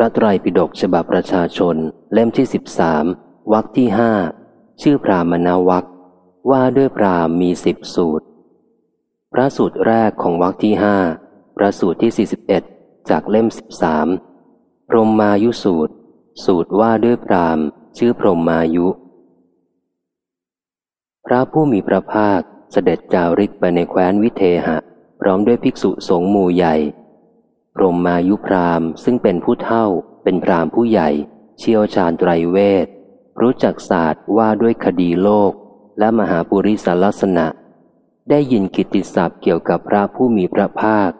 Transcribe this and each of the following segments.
ระไตรปิฎกฉบับประชาชน เล่มที่สิบสามวรรคที่ห้าชื่อพรามนาวัคว่าด้วยพรามมีสิบสูตร พระสูตรแรกของวรรคที่ห้าพระสูตรที่สี่สิบเอ็ดจากเล่มสิบสามพรหมายุสูตร สูตรว่าด้วยพรามชื่อพรหมายุ พระผู้มีพระภาคเสด็จจาริกไปในแคว้นวิเทหะ พร้อมด้วยภิกษุสงฆ์หมู่ใหญ่ รหมายุพรามซึ่งเป็นผู้เท่า เป็นพรามผู้ใหญ่ เชี่ยวชาญไตรเวท รู้จักศาสตร์ว่าด้วยคดีโลก และมหาปุริสลักษณะ ได้ยินกิตติศัพท์เกี่ยวกับพระผู้มีพระภาค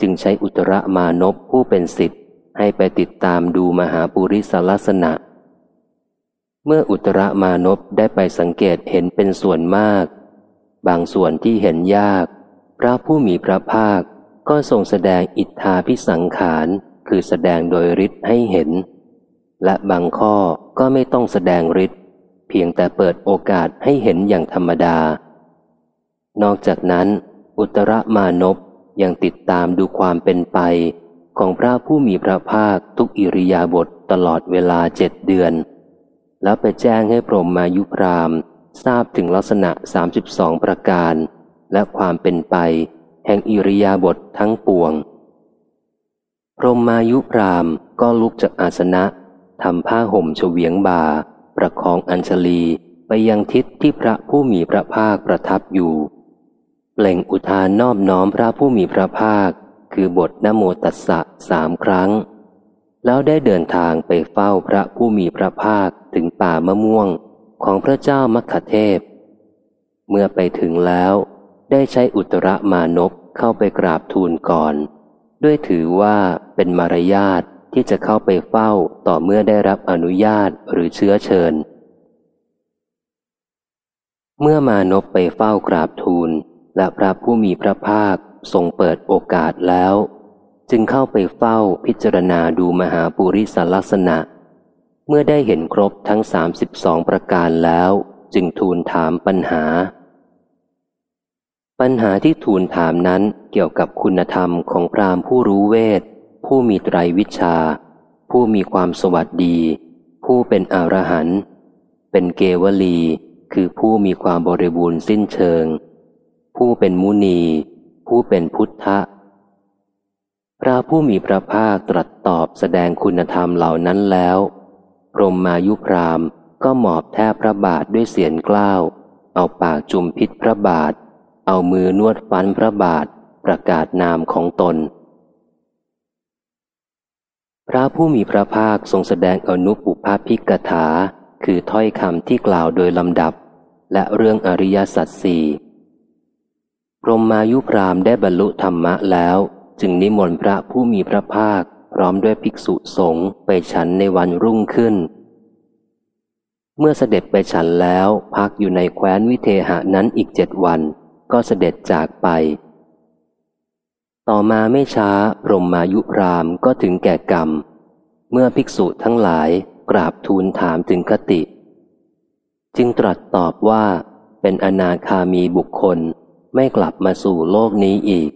จึงใช้อุตรมานพผู้เป็นสิทธิ์ ให้ไปติดตามดูมหาปุริสลักษณะ เมื่ออุตรมานพได้ไปสังเกตเห็นเป็นส่วนมาก บางส่วนที่เห็นยาก พระผู้มีพระภาค ก็ทรงแสดงอิทธาพิสังขารคือแสดงโดยฤทธิ์ให้เห็น และบางข้อก็ไม่ต้องแสดงฤทธิ์เพียงแต่เปิดโอกาสให้เห็นอย่างธรรมดา นอกจากนั้น อุตรมานพยังติดตามดูความเป็นไป ของพระผู้มีพระภาคทุกอิริยาบถตลอดเวลาเจ็ดเดือน แล้วไปแจ้งให้พรหมมายุพรามทราบถึงลักษณะ 32 ประการ และความเป็นไป แห่งอิริยาบถททั้งปวง พรหมายุพรามก็ลุกจากอาสนะทำผ้าห่มเฉวียงบา ประคองอัญชลีไปยังทิศที่พระผู้มีพระภาคประทับอยู่ เปล่งอุทานนอบน้อมพระผู้มีพระภาค คือบทนโมตัสสะสามครั้ง แล้วได้เดินทางไปเฝ้าพระผู้มีพระภาคถึงป่ามะม่วงของพระเจ้ามัคคเทพ เมื่อไปถึงแล้ว ได้ใช้อุตรมานพเข้าไปกราบทูลก่อน ด้วยถือว่าเป็นมารยาทที่จะเข้าไปเฝ้าต่อเมื่อได้รับอนุญาตหรือเชื้อเชิญ เมื่อมานพไปเฝ้ากราบทูล และพระผู้มีพระภาคทรงเปิดโอกาสแล้ว จึงเข้าไปเฝ้าพิจารณาดูมหาปุริสลักษณะ เมื่อได้เห็นครบทั้งสามสิบสองประการแล้ว จึงทูลถามปัญหา ปัญหาที่ทูลถามนั้นเกี่ยวกับคุณธรรมของพรามผู้รู้เวท ผู้มีไตรวิชา ผู้มีความสวัสดี ผู้เป็นอรหันต์เป็นเกวลี คือผู้มีความบริบูรณ์สิ้นเชิง ผู้เป็นมุนี ผู้เป็นพุทธะพระผู้มีพระภาคตรัสตอบแสดงคุณธรรมเหล่านั้นแล้วพรมมายุพรามก็หมอบแทบพระบาทด้วยเสียงกล้าว เอาปากจุมพิษพระบาท เอามือนวดฟันพระบาทประกาศนามของตน พระผู้มีพระภาคทรงแสดงอนุปุภาพิกถา คือถ้อยคำที่กล่าวโดยลำดับ และเรื่องอริยสัจสี่พรมมายุพรามได้บรรลุธรรมะแล้ว จึงนิมนต์พระผู้มีพระภาค พร้อมด้วยภิกษุสงฆ์ไปฉันในวันรุ่งขึ้น เมื่อเสด็จไปฉันแล้วพักอยู่ในแคว้นวิเทหะนั้นอีกเจ็ดวัน ก็เสด็จจากไป ต่อมาไม่ช้าพรหมมายุรามก็ถึงแก่กรรม เมื่อภิกษุทั้งหลายกราบทูลถามถึงคติ จึงตรัสตอบว่าเป็นอนาคามีบุคคลไม่กลับมาสู่โลกนี้อีก